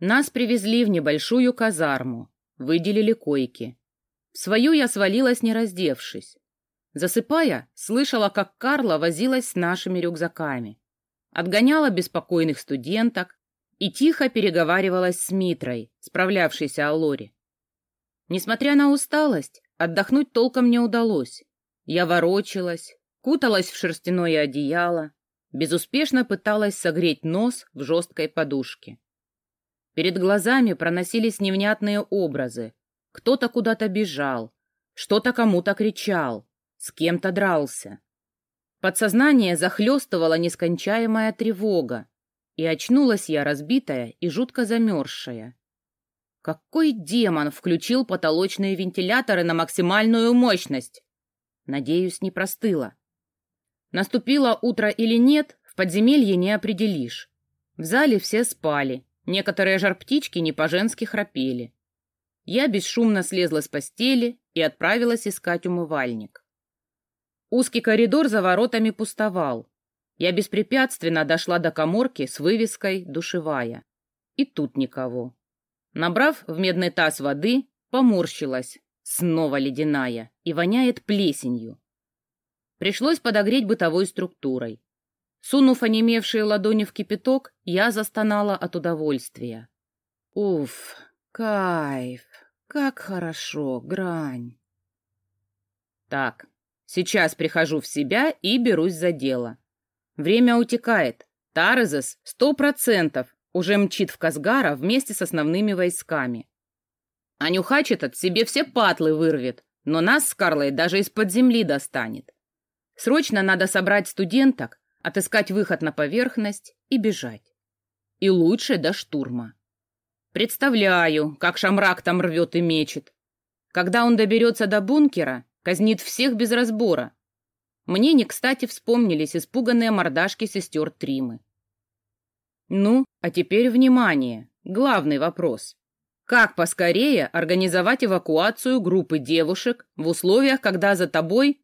Нас привезли в небольшую казарму, выделили койки. В свою я свалилась, не раздевшись. Засыпая, слышала, как Карла возилась с нашими рюкзаками. Отгоняла беспокойных студенток и тихо переговаривалась с Митрой, справлявшейся о Лоре. Несмотря на усталость, отдохнуть толком не удалось. Я ворочалась, куталась в шерстяное одеяло, безуспешно пыталась согреть нос в жесткой подушке. Перед глазами проносились невнятные образы. Кто-то куда-то бежал, что-то кому-то кричал, с кем-то дрался. Подсознание захлестывала нескончаемая тревога, и очнулась я разбитая и жутко замерзшая. Какой демон включил потолочные вентиляторы на максимальную мощность? Надеюсь, не простыла. Наступило утро или нет, в подземелье не определишь. В зале все спали, некоторые жар-птички не по-женски храпели. Я бесшумно слезла с постели и отправилась искать умывальник. Узкий коридор за воротами пустовал. Я беспрепятственно дошла до коморки с вывеской «Душевая». И тут никого. Набрав в медный таз воды, поморщилась. Снова ледяная и воняет плесенью. Пришлось подогреть бытовой структурой. Сунув онемевшие ладони в кипяток, я застонала от удовольствия. Уф, кайф, как хорошо, грань. Так, сейчас прихожу в себя и берусь за дело. Время утекает. Тарезес сто процентов уже мчит в Казгара вместе с основными войсками. А нюхач этот себе все патлы вырвет, но нас с Карлой даже из-под земли достанет. Срочно надо собрать студенток, отыскать выход на поверхность и бежать. И лучше до штурма. Представляю, как Шамрак там рвет и мечет. Когда он доберется до бункера, казнит всех без разбора. Мне не кстати вспомнились испуганные мордашки сестер Тримы. Ну, а теперь внимание, главный вопрос. Как поскорее организовать эвакуацию группы девушек в условиях, когда за тобой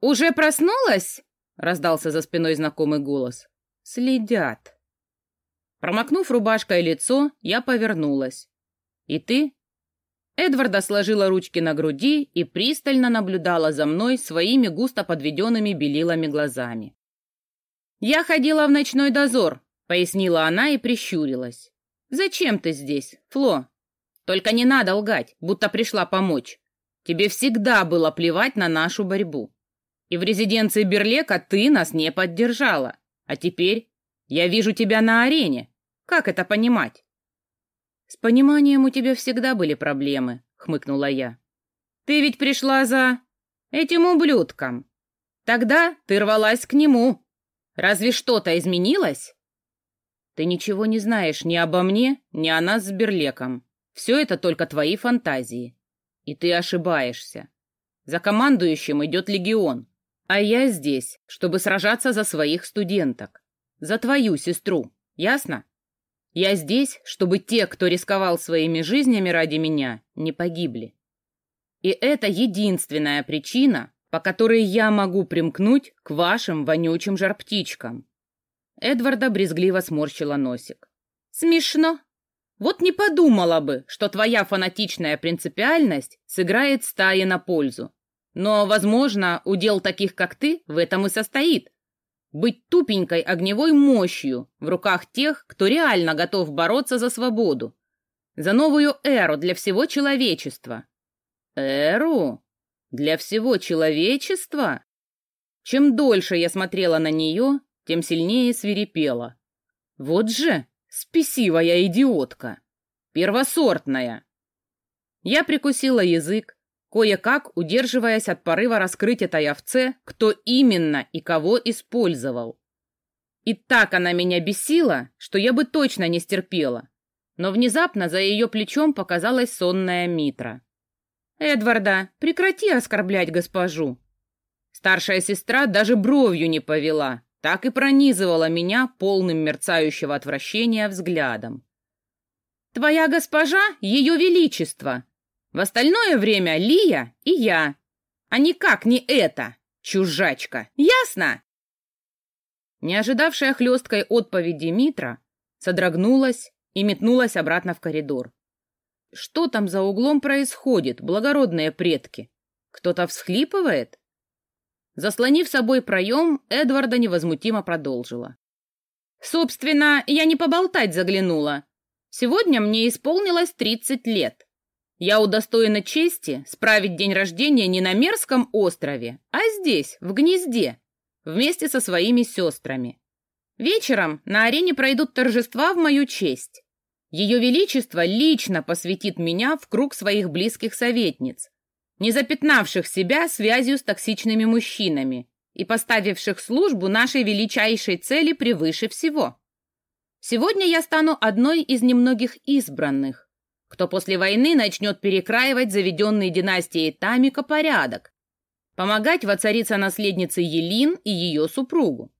«Уже проснулась?» — раздался за спиной знакомый голос. «Следят». Промокнув рубашкой лицо, я повернулась. «И ты?» Эдварда сложила ручки на груди и пристально наблюдала за мной своими густо подведенными белилами глазами. «Я ходила в ночной дозор», — пояснила она и прищурилась. «Зачем ты здесь, Фло? Только не надо лгать, будто пришла помочь. Тебе всегда было плевать на нашу борьбу. И в резиденции Берлека ты нас не поддержала. А теперь я вижу тебя на арене. Как это понимать? С пониманием у тебя всегда были проблемы, хмыкнула я. Ты ведь пришла за этим ублюдком. Тогда ты рвалась к нему. Разве что-то изменилось? Ты ничего не знаешь ни обо мне, ни о нас с Берлеком. Все это только твои фантазии. И ты ошибаешься. За командующим идет легион. А я здесь, чтобы сражаться за своих студенток. За твою сестру. Ясно? Я здесь, чтобы те, кто рисковал своими жизнями ради меня, не погибли. И это единственная причина, по которой я могу примкнуть к вашим вонючим жарптичкам. Эдварда брезгливо сморщила носик. Смешно. Вот не подумала бы, что твоя фанатичная принципиальность сыграет стае на пользу. Но, возможно, удел таких, как ты, в этом и состоит. Быть тупенькой огневой мощью в руках тех, кто реально готов бороться за свободу. За новую эру для всего человечества. Эру? Для всего человечества? Чем дольше я смотрела на нее, тем сильнее свирепела. Вот же спесивая идиотка. Первосортная. Я прикусила язык, кое-как удерживаясь от порыва раскрыть этой овце, кто именно и кого использовал. И так она меня бесила, что я бы точно не стерпела. Но внезапно за ее плечом показалась сонная Митра. «Эдварда, прекрати оскорблять госпожу!» Старшая сестра даже бровью не повела, так и пронизывала меня полным мерцающего отвращения взглядом. «Твоя госпожа — ее величество!» В остальное время Лия и я, а никак не это, чужачка, ясно? Не ожидавшая хлесткой отповеди Митра содрогнулась и метнулась обратно в коридор. Что там за углом происходит, благородные предки? Кто-то всхлипывает? Заслонив собой проем, Эдварда невозмутимо продолжила. «Собственно, я не поболтать заглянула. Сегодня мне исполнилось тридцать лет. Я удостоена чести справить день рождения не на Мерском острове, а здесь, в гнезде, вместе со своими сестрами. Вечером на арене пройдут торжества в мою честь. Ее Величество лично посвятит меня в круг своих близких советниц, не запятнавших себя связью с токсичными мужчинами и поставивших службу нашей величайшей цели превыше всего. Сегодня я стану одной из немногих избранных, кто после войны начнет перекраивать заведенный династией Тамика порядок, помогать воцариться наследнице Елин и ее супругу.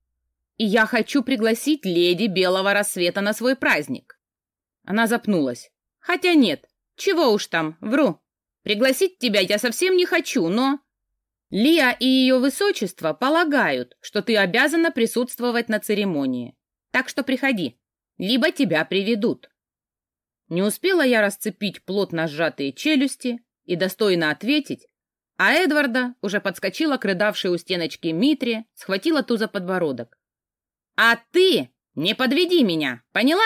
И я хочу пригласить леди Белого Рассвета на свой праздник. Она запнулась. Хотя нет, чего уж там, вру. Пригласить тебя я совсем не хочу, но... Лия и ее высочество полагают, что ты обязана присутствовать на церемонии. Так что приходи, либо тебя приведут. Не успела я расцепить плотно сжатые челюсти и достойно ответить, а Эдварда уже подскочила к рыдавшей у стеночки Митре, схватила ту за подбородок. «А ты не подведи меня, поняла?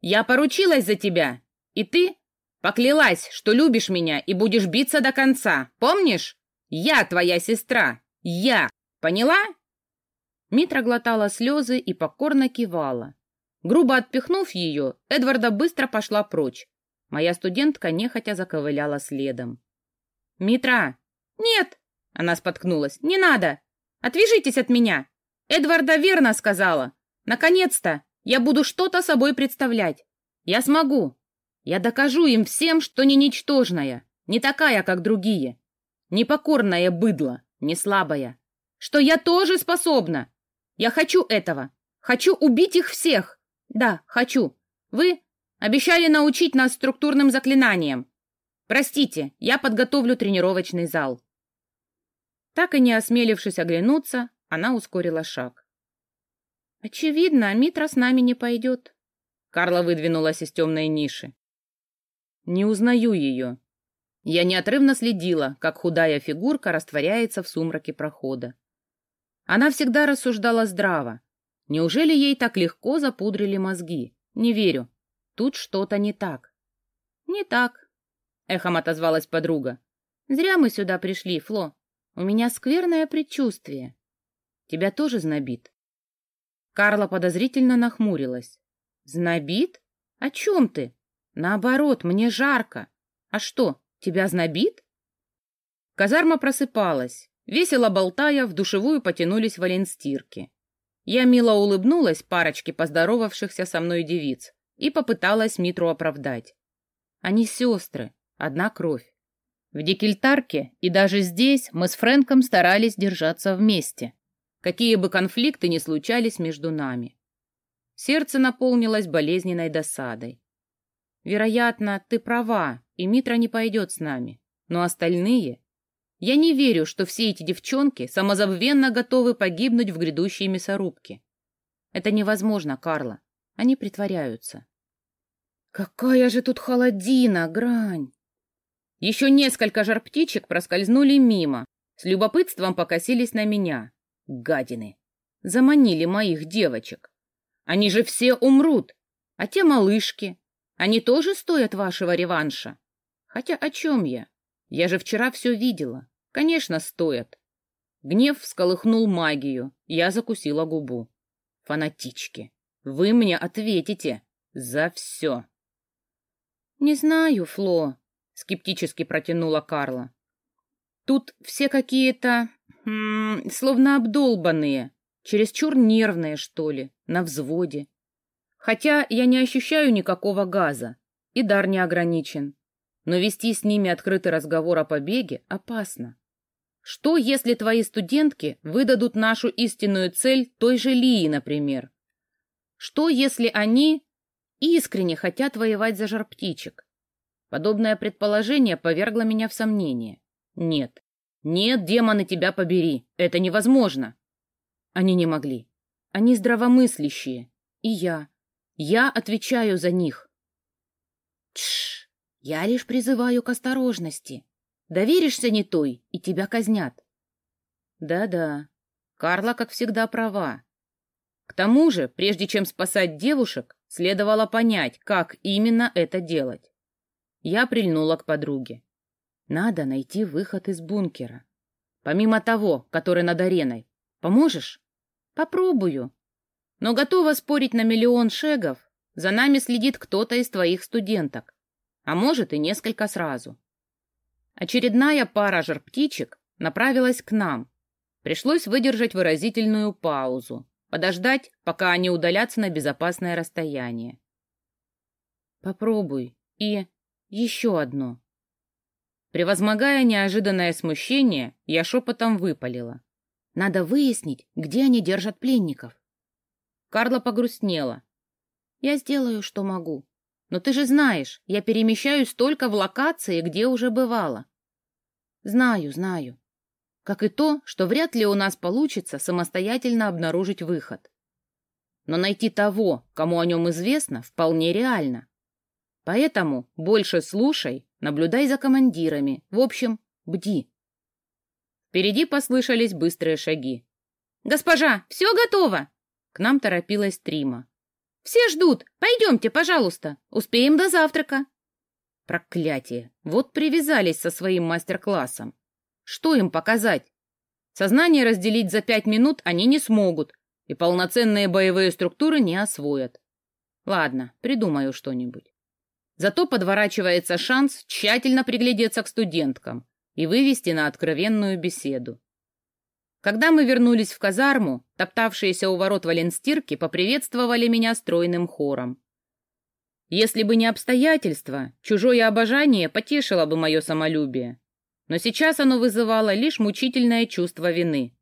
Я поручилась за тебя, и ты поклялась, что любишь меня и будешь биться до конца, помнишь? Я твоя сестра, я, поняла?» Митра глотала слезы и покорно кивала. Грубо отпихнув ее, Эдварда быстро пошла прочь. Моя студентка нехотя заковыляла следом. «Митра!» «Нет!» — она споткнулась. «Не надо! Отвяжитесь от меня! Эдварда верно сказала. Наконец-то я буду что-то собой представлять. Я смогу. Я докажу им всем, что не ничтожная, не такая, как другие. Непокорная быдло, не слабая. Что я тоже способна. Я хочу этого. Хочу убить их всех. Да, хочу. Вы обещали научить нас структурным заклинаниям. Простите, я подготовлю тренировочный зал. Так и не осмелившись оглянуться, она ускорила шаг. «Очевидно, Митра с нами не пойдет». Карла выдвинулась из темной ниши. «Не узнаю ее». Я неотрывно следила, как худая фигурка растворяется в сумраке прохода. Она всегда рассуждала здраво. Неужели ей так легко запудрили мозги? Не верю. Тут что-то не так. «Не так», — эхом отозвалась подруга. «Зря мы сюда пришли, Фло. У меня скверное предчувствие. Тебя тоже знобит?» Карла подозрительно нахмурилась. «Знобит? О чем ты? Наоборот, мне жарко. А что, тебя знобит?» Казарма просыпалась. Весело болтая, в душевую потянулись валенстирки. Я мило улыбнулась парочке поздоровавшихся со мной девиц и попыталась Митру оправдать. Они сестры, одна кровь. В Дикельтарке и даже здесь мы с Фрэнком старались держаться вместе какие бы конфликты ни случались между нами. Сердце наполнилось болезненной досадой. Вероятно, ты права, и Митра не пойдет с нами. Но остальные... Я не верю, что все эти девчонки самозабвенно готовы погибнуть в грядущей мясорубке. Это невозможно, Карла. Они притворяются. Какая же тут холодина, грань! Еще несколько жар-птичек проскользнули мимо, с любопытством покосились на меня. Гадины! Заманили моих девочек. Они же все умрут. А те малышки, они тоже стоят вашего реванша? Хотя о чем я? Я же вчера все видела. Конечно, стоят. Гнев всколыхнул магию. Я закусила губу. Фанатички, вы мне ответите за все. Не знаю, Фло, скептически протянула Карла. Тут все какие-то словно обдолбанные, чересчур нервные, что ли, на взводе. Хотя я не ощущаю никакого газа, и дар не ограничен. Но вести с ними открытый разговор о побеге опасно. Что, если твои студентки выдадут нашу истинную цель той же Лии, например? Что, если они искренне хотят воевать за жар-птичек? Подобное предположение повергло меня в сомнение. Нет, «Нет, демоны, тебя побери! Это невозможно!» Они не могли. Они здравомыслящие. И я. Я отвечаю за них. Тш, я лишь призываю к осторожности. Доверишься не той, и тебя казнят. Да-да, Карла, как всегда, права. К тому же, прежде чем спасать девушек, следовало понять, как именно это делать. Я прильнула к подруге. Надо найти выход из бункера. Помимо того, который над ареной. Поможешь? Попробую. Но готова спорить на миллион шегов. За нами следит кто-то из твоих студенток. А может и несколько сразу. Очередная пара жар-птичек направилась к нам. Пришлось выдержать выразительную паузу, подождать, пока они удалятся на безопасное расстояние. Попробуй. И еще одно. Превозмогая неожиданное смущение, я шепотом выпалила. Надо выяснить, где они держат пленников. Карла погрустнела. Я сделаю, что могу. Но ты же знаешь, я перемещаюсь только в локации, где уже бывала. Знаю, знаю. Как и то, что вряд ли у нас получится самостоятельно обнаружить выход. Но найти того, кому о нем известно, вполне реально. Поэтому больше слушай, наблюдай за командирами. В общем, бди. Впереди послышались быстрые шаги. «Госпожа, все готово!» К нам торопилась Трима. «Все ждут! Пойдемте, пожалуйста! Успеем до завтрака!» Проклятие! Вот привязались со своим мастер-классом. Что им показать? Сознание разделить за пять минут они не смогут, и полноценные боевые структуры не освоят. Ладно, придумаю что-нибудь. Зато подворачивается шанс тщательно приглядеться к студенткам и вывести на откровенную беседу. Когда мы вернулись в казарму, топтавшиеся у ворот валенстирки поприветствовали меня стройным хором. Если бы не обстоятельства, чужое обожание потешило бы мое самолюбие. Но сейчас оно вызывало лишь мучительное чувство вины.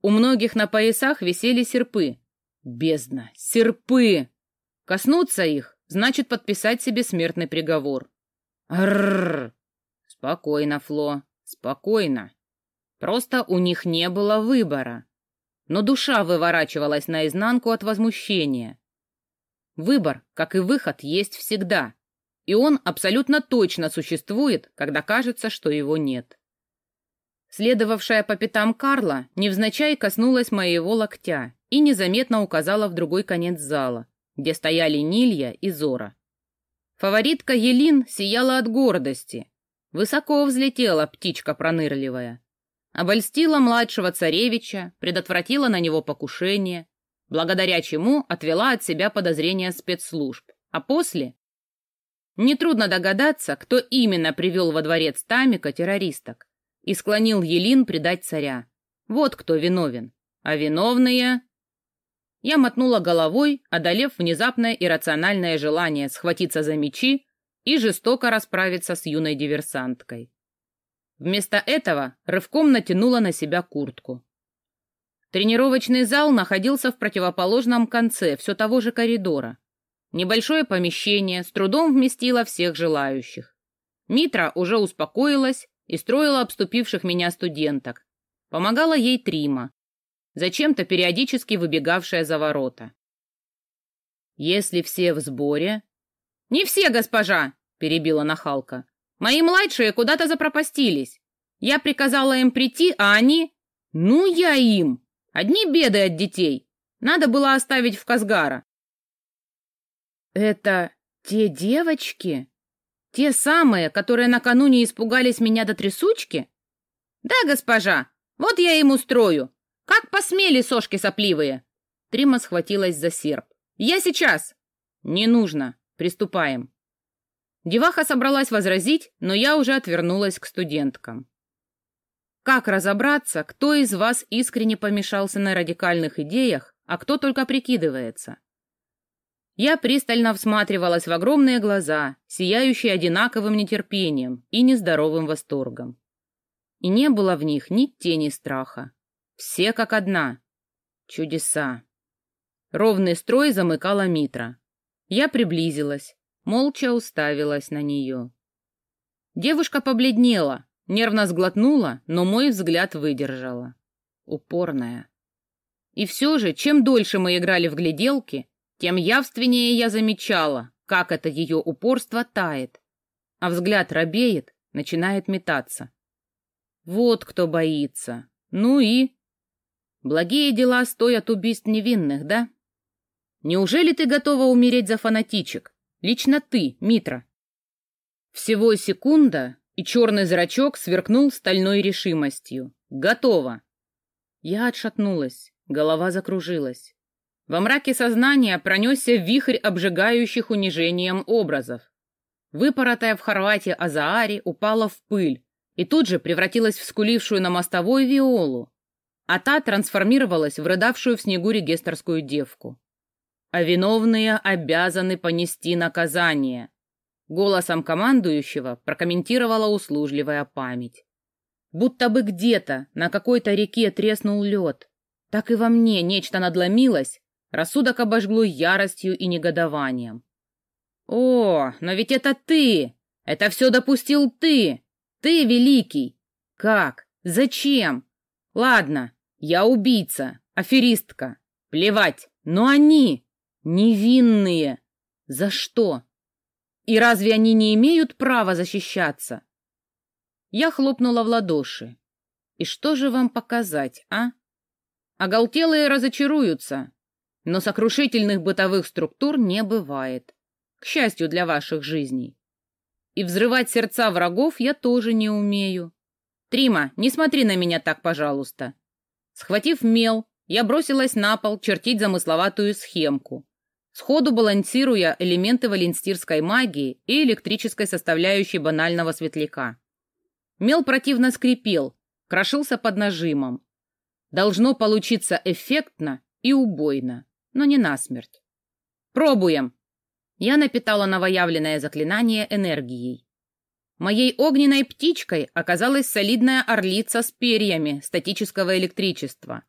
У многих на поясах висели серпы. Бездна! Серпы! Коснуться их значит подписать себе смертный приговор. Рррр. Спокойно, Фло, спокойно. Просто у них не было выбора. Но душа выворачивалась наизнанку от возмущения. Выбор, как и выход, есть всегда. И он абсолютно точно существует, когда кажется, что его нет. Следовавшая по пятам Карла невзначай коснулась моего локтя и незаметно указала в другой конец зала, где стояли Нилья и Зора. Фаворитка Елин сияла от гордости. Высоко взлетела птичка пронырливая. Обольстила младшего царевича, предотвратила на него покушение, благодаря чему отвела от себя подозрения спецслужб. А после... Нетрудно догадаться, кто именно привел во дворец Тамика террористок и склонил Елин предать царя. Вот кто виновен. А виновные я мотнула головой, одолев внезапное иррациональное желание схватиться за мечи и жестоко расправиться с юной диверсанткой. Вместо этого рывком натянула на себя куртку. Тренировочный зал находился в противоположном конце все того же коридора. Небольшое помещение с трудом вместило всех желающих. Митра уже успокоилась и строила обступивших меня студенток. Помогала ей Трима, зачем-то периодически выбегавшая за ворота. «Если все в сборе...» «Не все, госпожа!» — перебила нахалка. «Мои младшие куда-то запропастились. Я приказала им прийти, а они... Ну, я им! Одни беды от детей. Надо было оставить в Казгара». «Это те девочки? Те самые, которые накануне испугались меня до трясучки?» «Да, госпожа, вот я им устрою. «Как посмели, сошки сопливые!» Трима схватилась за серп. «Я сейчас!» «Не нужно. Приступаем». Деваха собралась возразить, но я уже отвернулась к студенткам. Как разобраться, кто из вас искренне помешался на радикальных идеях, а кто только прикидывается? Я пристально всматривалась в огромные глаза, сияющие одинаковым нетерпением и нездоровым восторгом. И не было в них ни тени страха. Все как одна. Чудеса. Ровный строй замыкала Митра. Я приблизилась, молча уставилась на нее. Девушка побледнела, нервно сглотнула, но мой взгляд выдержала. Упорная. И все же, чем дольше мы играли в гляделки, тем явственнее я замечала, как это ее упорство тает, а взгляд робеет, начинает метаться. Вот кто боится. Ну и... Благие дела стоят убийств невинных, да? Неужели ты готова умереть за фанатичек? Лично ты, Митра. Всего секунда, и черный зрачок сверкнул стальной решимостью. Готово. Я отшатнулась, голова закружилась. Во мраке сознания пронесся вихрь обжигающих унижением образов. Выпоротая в Хорватии Азаари упала в пыль и тут же превратилась в скулившую на мостовой Виолу, а та трансформировалась в рыдавшую в снегу регистрскую девку. А виновные обязаны понести наказание. Голосом командующего прокомментировала услужливая память. Будто бы где-то на какой-то реке треснул лед. Так и во мне нечто надломилось, рассудок обожгло яростью и негодованием. «О, но ведь это ты! Это все допустил ты! Ты великий! Как? Зачем? Ладно, я убийца, аферистка. Плевать, но они невинные. За что? И разве они не имеют права защищаться?» Я хлопнула в ладоши. И что же вам показать, а? Оголтелые разочаруются, но сокрушительных бытовых структур не бывает. К счастью для ваших жизней. И взрывать сердца врагов я тоже не умею. Трима, не смотри на меня так, пожалуйста. Схватив мел, я бросилась на пол чертить замысловатую схемку, сходу балансируя элементы валенстирской магии и электрической составляющей банального светляка. Мел противно скрипел, крошился под нажимом. Должно получиться эффектно и убойно, но не насмерть. Пробуем. Я напитала новоявленное заклинание энергией. Моей огненной птичкой оказалась солидная орлица с перьями статического электричества.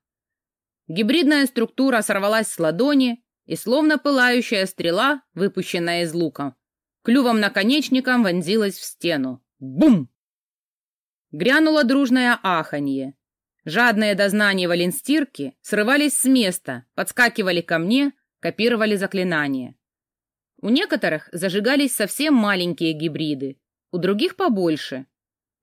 Гибридная структура сорвалась с ладони, и словно пылающая стрела, выпущенная из лука, клювом-наконечником вонзилась в стену. Бум! Грянуло дружное аханье. Жадные до знаний валенстирки срывались с места, подскакивали ко мне, копировали заклинания. У некоторых зажигались совсем маленькие гибриды, у других побольше.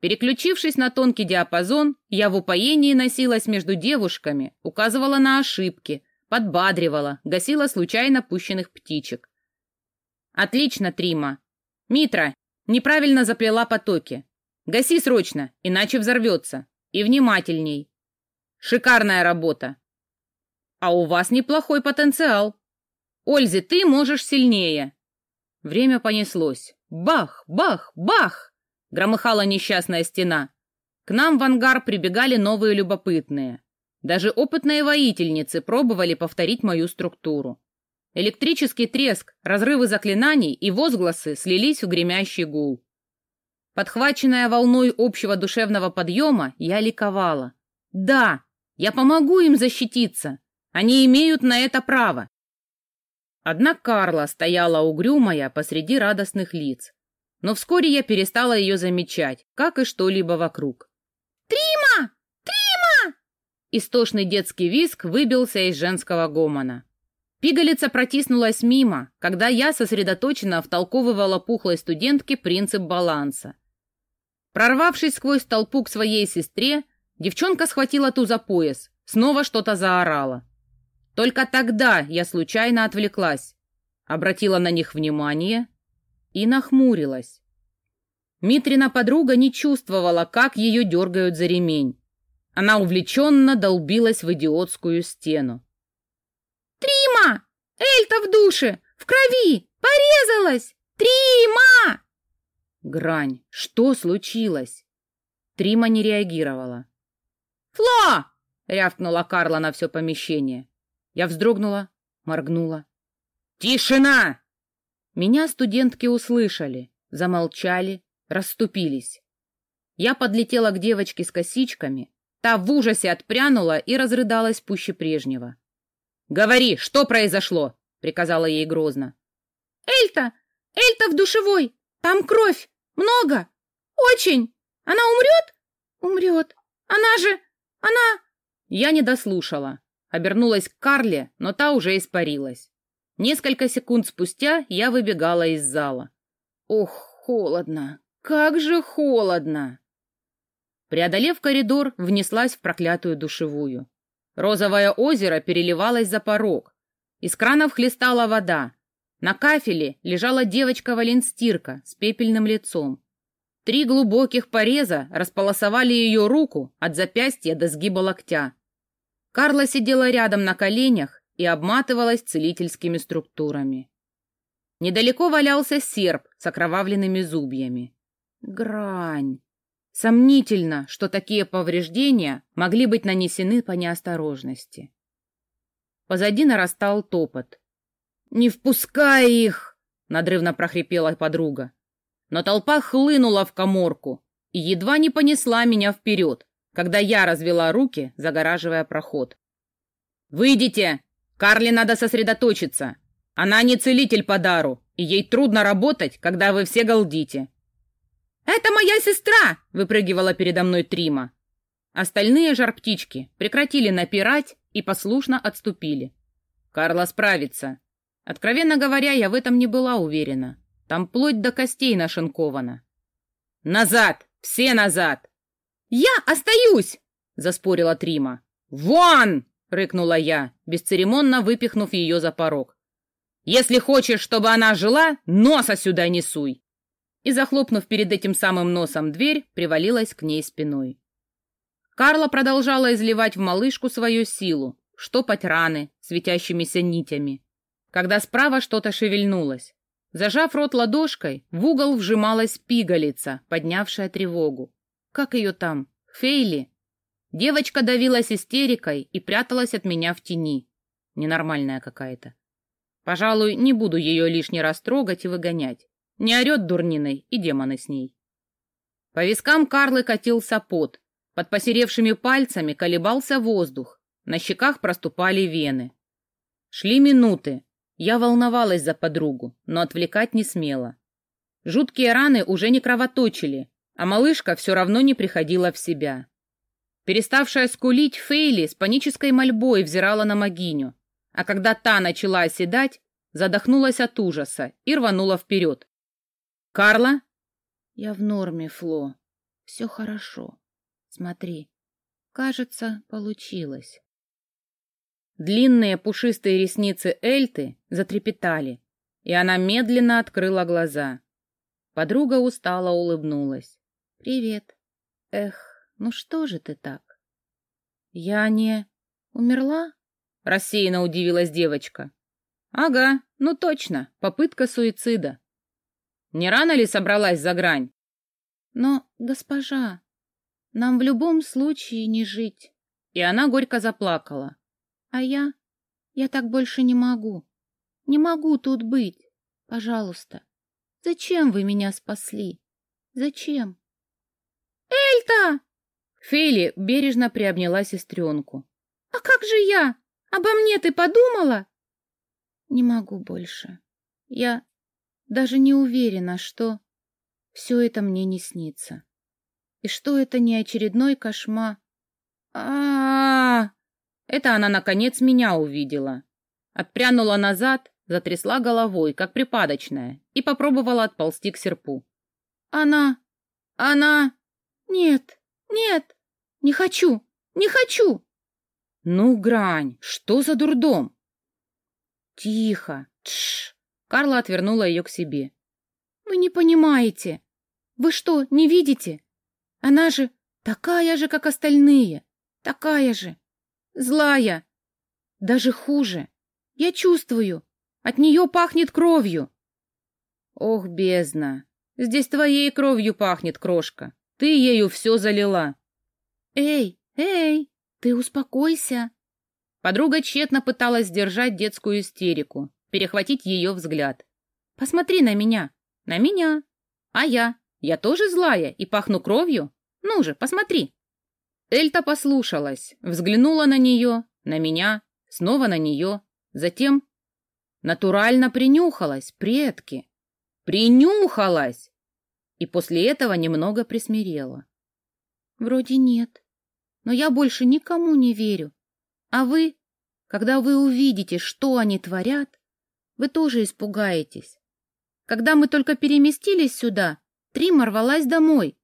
Переключившись на тонкий диапазон, я в упоении носилась между девушками, указывала на ошибки, подбадривала, гасила случайно пущенных птичек. «Отлично, Трима. Митра, неправильно заплела потоки. Гаси срочно, иначе взорвется. И внимательней. Шикарная работа. А у вас неплохой потенциал. Ользи, ты можешь сильнее. Время понеслось. Бах, бах, бах! Громыхала несчастная стена. К нам в ангар прибегали новые любопытные. Даже опытные воительницы пробовали повторить мою структуру. Электрический треск, разрывы заклинаний и возгласы слились в гремящий гул. Подхваченная волной общего душевного подъема, я ликовала. Да, я помогу им защититься. Они имеют на это право. Одна Карла стояла угрюмая посреди радостных лиц. Но вскоре я перестала ее замечать, как и что-либо вокруг. «Трима! Трима!» Истошный детский визг выбился из женского гомона. Пигалица протиснулась мимо, когда я сосредоточенно втолковывала пухлой студентке принцип баланса. Прорвавшись сквозь толпу к своей сестре, девчонка схватила ту за пояс, снова что-то заорала. Только тогда я случайно отвлеклась, обратила на них внимание и нахмурилась. Митрина подруга не чувствовала, как ее дергают за ремень. Она увлеченно долбилась в идиотскую стену. «Трима! Эльта в душе! В крови! Порезалась! Трима!» Грань. Что случилось? Трима не реагировала. «Фло!» — рявкнула Карла на все помещение. Я вздрогнула, моргнула. «Тишина!» Меня студентки услышали, замолчали, расступились. Я подлетела к девочке с косичками, та в ужасе отпрянула и разрыдалась пуще прежнего. «Говори, что произошло?» — приказала ей грозно. «Эльта! Эльта в душевой! Там кровь! Много! Очень! Она умрет? Умрет! Она же... Она...» Я не дослушала. Обернулась к Карле, но та уже испарилась. Несколько секунд спустя я выбегала из зала. Ох, холодно! Как же холодно! Преодолев коридор, внеслась в проклятую душевую. Розовое озеро переливалось за порог. Из кранов хлестала вода. На кафеле лежала девочка-валенстирка с пепельным лицом. Три глубоких пореза располосовали ее руку от запястья до сгиба локтя. Карла сидела рядом на коленях и обматывалась целительскими структурами. Недалеко валялся серп с окровавленными зубьями. Грань. Сомнительно, что такие повреждения могли быть нанесены по неосторожности. Позади нарастал топот. «Не впускай их!» — надрывно прохрипела подруга. Но толпа хлынула в коморку и едва не понесла меня вперед, когда я развела руки, загораживая проход. «Выйдите! Карли надо сосредоточиться! Она не целитель по дару, и ей трудно работать, когда вы все галдите!» «Это моя сестра!» — выпрыгивала передо мной Трима. Остальные жар-птички прекратили напирать и послушно отступили. Карла справится. Откровенно говоря, я в этом не была уверена. Там плоть до костей нашинкована. «Назад! Все назад!» «Я остаюсь!» — заспорила Трима. «Вон!» — рыкнула я, бесцеремонно выпихнув ее за порог. «Если хочешь, чтобы она жила, носа сюда не суй!» И, захлопнув перед этим самым носом дверь, привалилась к ней спиной. Карла продолжала изливать в малышку свою силу, штопать раны светящимися нитями. Когда справа что-то шевельнулось, Зажав рот ладошкой, в угол вжималась пигалица, поднявшая тревогу. Как ее там? Фейли? Девочка давилась истерикой и пряталась от меня в тени. Ненормальная какая-то. Пожалуй, не буду ее лишний раз трогать и выгонять. Не орет дурниной и демоны с ней. По вискам Карлы катился пот. Под посеревшими пальцами колебался воздух. На щеках проступали вены. Шли минуты, я волновалась за подругу, но отвлекать не смела. Жуткие раны уже не кровоточили, а малышка все равно не приходила в себя. Переставшая скулить, Фейли с панической мольбой взирала на могиню, а когда та начала оседать, задохнулась от ужаса и рванула вперед. «Карла?» «Я в норме, Фло. Все хорошо. Смотри. Кажется, получилось». Длинные пушистые ресницы Эльты затрепетали, и она медленно открыла глаза. Подруга устало улыбнулась. «Привет. Эх, ну что же ты так?» «Я не... умерла?» — рассеянно удивилась девочка. «Ага, ну точно, попытка суицида. Не рано ли собралась за грань?» «Но, госпожа, нам в любом случае не жить». И она горько заплакала. А я... Я так больше не могу. Не могу тут быть. Пожалуйста. Зачем вы меня спасли? Зачем? Эльта! Фейли бережно приобняла сестренку. А как же я? Обо мне ты подумала? Не могу больше. Я даже не уверена, что все это мне не снится. И что это не очередной кошмар. А, -а, -а, это она, наконец, меня увидела. Отпрянула назад, затрясла головой, как припадочная, и попробовала отползти к серпу. «Она... она... нет, нет, не хочу, не хочу!» «Ну, Грань, что за дурдом?» «Тихо, тш!» Карла отвернула ее к себе. «Вы не понимаете. Вы что, не видите? Она же такая же, как остальные. Такая же. Злая. Даже хуже. Я чувствую. От нее пахнет кровью. Ох, бездна. Здесь твоей кровью пахнет, крошка. Ты ею все залила. Эй, эй, ты успокойся. Подруга тщетно пыталась сдержать детскую истерику, перехватить ее взгляд. Посмотри на меня. На меня. А я? Я тоже злая и пахну кровью? Ну же, посмотри. Эльта послушалась, взглянула на нее, на меня, снова на нее, затем натурально принюхалась, предки. Принюхалась! И после этого немного присмирела. Вроде нет, но я больше никому не верю. А вы, когда вы увидите, что они творят, вы тоже испугаетесь. Когда мы только переместились сюда, Трима рвалась домой.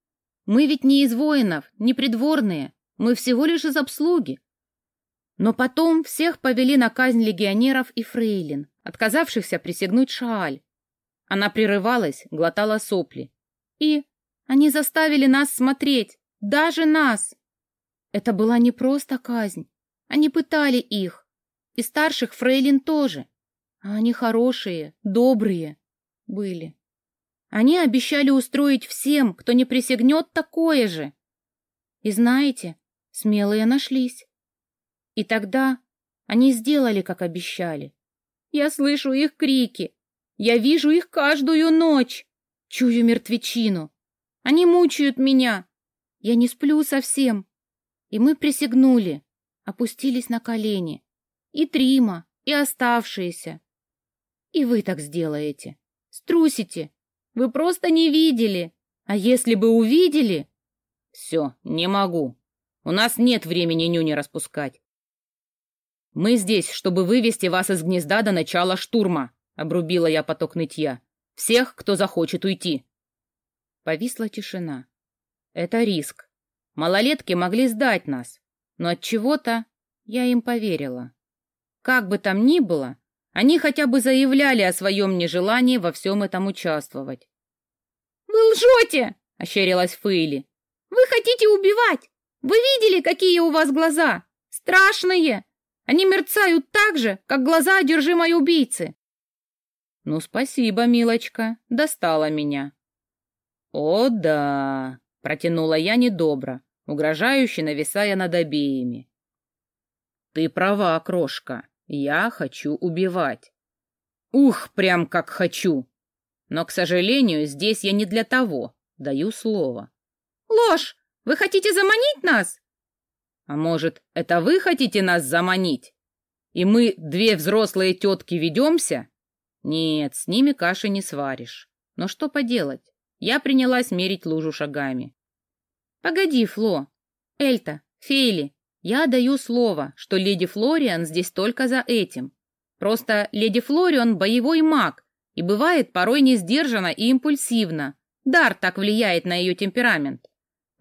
Мы ведь не из воинов, не придворные, мы всего лишь из обслуги. Но потом всех повели на казнь легионеров и фрейлин, отказавшихся присягнуть Шааль. Она прерывалась, глотала сопли. И они заставили нас смотреть, даже нас. Это была не просто казнь. Они пытали их. И старших фрейлин тоже. А они хорошие, добрые были. Они обещали устроить всем, кто не присягнет, такое же. И знаете, смелые нашлись. И тогда они сделали, как обещали. Я слышу их крики. Я вижу их каждую ночь. Чую мертвечину. Они мучают меня. Я не сплю совсем. И мы присягнули, опустились на колени. И Трима, и оставшиеся. И вы так сделаете. Струсите. Вы просто не видели. А если бы увидели... Все, не могу. У нас нет времени нюни распускать. Мы здесь, чтобы вывести вас из гнезда до начала штурма, обрубила я поток нытья. Всех, кто захочет уйти. Повисла тишина. Это риск. Малолетки могли сдать нас, но от чего-то я им поверила. Как бы там ни было, они хотя бы заявляли о своем нежелании во всем этом участвовать. «Вы лжете!» — ощерилась Фейли. «Вы хотите убивать! Вы видели, какие у вас глаза? Страшные! Они мерцают так же, как глаза одержимой убийцы!» «Ну, спасибо, милочка, достала меня». «О, да!» — протянула я недобро, угрожающе нависая над обеими. «Ты права, крошка. Я хочу убивать. Ух, прям как хочу. Но, к сожалению, здесь я не для того. Даю слово. Ложь! Вы хотите заманить нас? А может, это вы хотите нас заманить? И мы, две взрослые тетки, ведемся? Нет, с ними каши не сваришь. Но что поделать? Я принялась мерить лужу шагами. Погоди, Фло. Эльта, Фейли, я даю слово, что леди Флориан здесь только за этим. Просто леди Флориан боевой маг и бывает порой не сдержана и импульсивна. Дар так влияет на ее темперамент.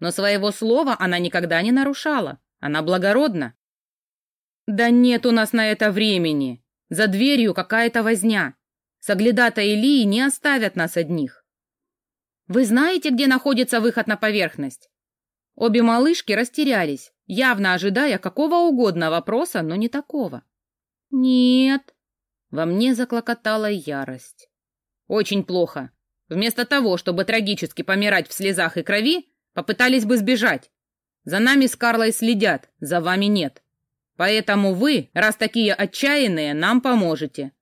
Но своего слова она никогда не нарушала. Она благородна. Да нет у нас на это времени. За дверью какая-то возня. Соглядата Илии не оставят нас одних. Вы знаете, где находится выход на поверхность? Обе малышки растерялись, явно ожидая какого угодно вопроса, но не такого. «Нет». Во мне заклокотала ярость. «Очень плохо. Вместо того, чтобы трагически помирать в слезах и крови, попытались бы сбежать. За нами с Карлой следят, за вами нет. Поэтому вы, раз такие отчаянные, нам поможете.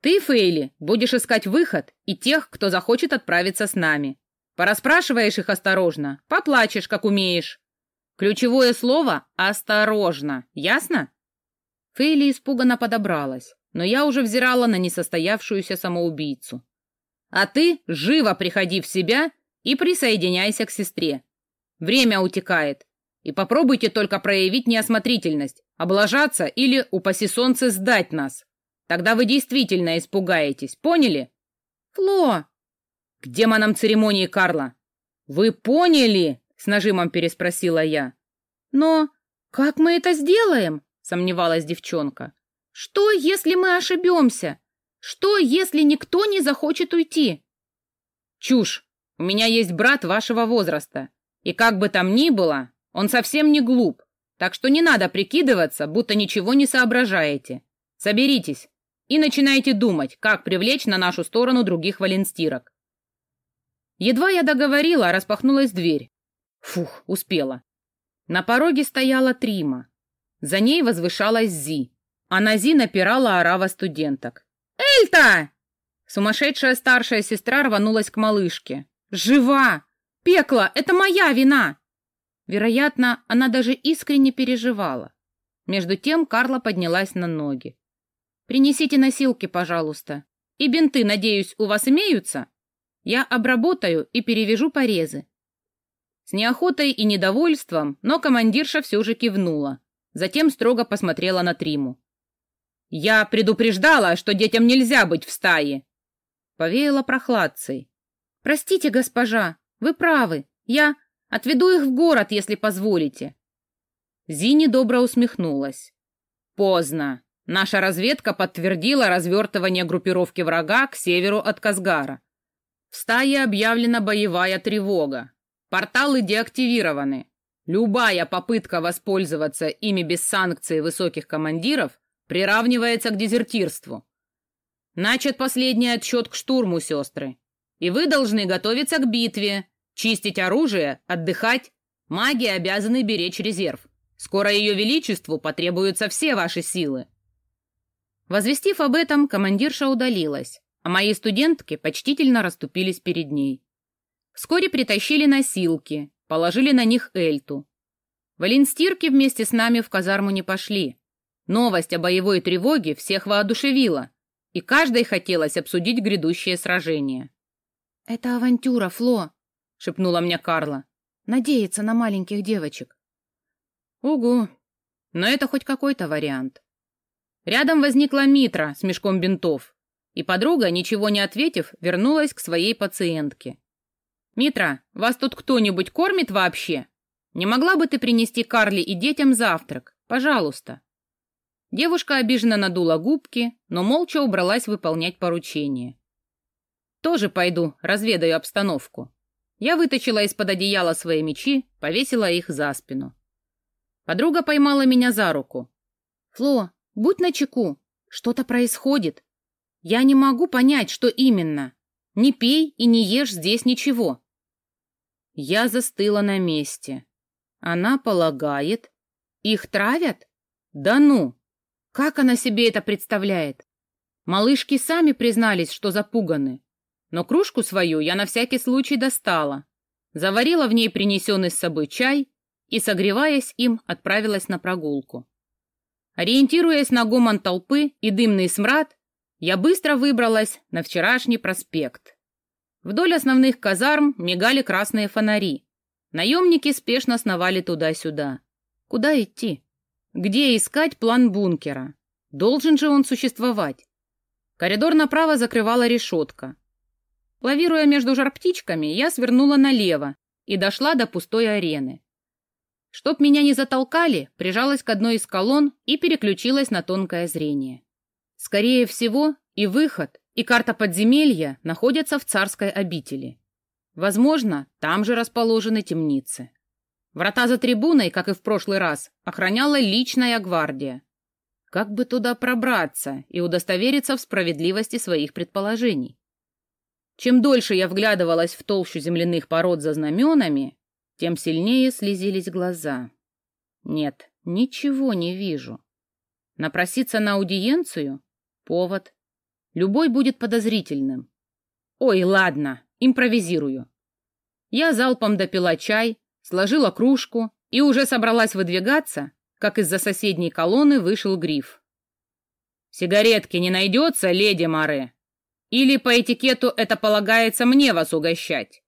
Ты, Фейли, будешь искать выход и тех, кто захочет отправиться с нами. Пораспрашиваешь их осторожно, поплачешь, как умеешь. Ключевое слово «осторожно», ясно? Фейли испуганно подобралась, но я уже взирала на несостоявшуюся самоубийцу. А ты живо приходи в себя и присоединяйся к сестре. Время утекает, и попробуйте только проявить неосмотрительность, облажаться или, упаси солнце, сдать нас. Тогда вы действительно испугаетесь, поняли? Фло! К демонам церемонии, Карла! Вы поняли? С нажимом переспросила я. Но как мы это сделаем? Сомневалась девчонка. Что, если мы ошибемся? Что, если никто не захочет уйти? Чушь. У меня есть брат вашего возраста. И как бы там ни было, он совсем не глуп. Так что не надо прикидываться, будто ничего не соображаете. Соберитесь и начинайте думать, как привлечь на нашу сторону других валенстирок. Едва я договорила, распахнулась дверь. Фух, успела. На пороге стояла Трима. За ней возвышалась Зи, а на Зи напирала орава студенток. «Эльта!» Сумасшедшая старшая сестра рванулась к малышке. «Жива! Пекло! Это моя вина!» Вероятно, она даже искренне переживала. Между тем Карла поднялась на ноги. «Принесите носилки, пожалуйста. И бинты, надеюсь, у вас имеются? Я обработаю и перевяжу порезы. Неохотой и недовольством, но командирша все же кивнула. Затем строго посмотрела на Триму. Я предупреждала, что детям нельзя быть в стае. Повеяло прохладцей. Простите, госпожа, вы правы. Я отведу их в город, если позволите. Зини добро усмехнулась. Поздно. Наша разведка подтвердила развертывание группировки врага к северу от Казгара. В стае объявлена боевая тревога. Порталы деактивированы. Любая попытка воспользоваться ими без санкций высоких командиров приравнивается к дезертирству. Начат последний отсчет к штурму, сестры. И вы должны готовиться к битве, чистить оружие, отдыхать. Маги обязаны беречь резерв. Скоро ее величеству потребуются все ваши силы. Возвестив об этом, командирша удалилась, а мои студентки почтительно расступились перед ней. Вскоре притащили носилки, положили на них Эльту. Валенстирки вместе с нами в казарму не пошли. Новость о боевой тревоге всех воодушевила, и каждой хотелось обсудить грядущее сражение. «Это авантюра, Фло», — шепнула мне Карла. «Надеяться на маленьких девочек». «Угу. Но это хоть какой-то вариант». Рядом возникла Митра с мешком бинтов, и подруга, ничего не ответив, вернулась к своей пациентке. «Митра, вас тут кто-нибудь кормит вообще? Не могла бы ты принести Карли и детям завтрак? Пожалуйста». Девушка обиженно надула губки, но молча убралась выполнять поручение. «Тоже пойду, разведаю обстановку». Я вытащила из-под одеяла свои мечи, повесила их за спину. Подруга поймала меня за руку. «Фло, будь начеку. Что-то происходит. Я не могу понять, что именно. Не пей и не ешь здесь ничего. Я застыла на месте. Она полагает, их травят? Да ну! Как она себе это представляет? Малышки сами признались, что запуганы. Но кружку свою я на всякий случай достала, заварила в ней принесенный с собой чай и, согреваясь им, отправилась на прогулку. Ориентируясь на гомон толпы и дымный смрад, я быстро выбралась на вчерашний проспект. Вдоль основных казарм мигали красные фонари. Наемники спешно сновали туда-сюда. Куда идти? Где искать план бункера? Должен же он существовать. Коридор направо закрывала решетка. Лавируя между жар-птичками, я свернула налево и дошла до пустой арены. Чтоб меня не затолкали, прижалась к одной из колонн и переключилась на тонкое зрение. Скорее всего, и выход, и карта подземелья находятся в царской обители. Возможно, там же расположены темницы. Врата за трибуной, как и в прошлый раз, охраняла личная гвардия. Как бы туда пробраться и удостовериться в справедливости своих предположений? Чем дольше я вглядывалась в толщу земляных пород за знаменами, тем сильнее слезились глаза. Нет, ничего не вижу. Напроситься на аудиенцию — повод. Любой будет подозрительным. Ой, ладно, импровизирую. Я залпом допила чай, сложила кружку и уже собралась выдвигаться, как из-за соседней колонны вышел гриф. «Сигаретки не найдется, леди Море? Или по этикету это полагается мне вас угощать?»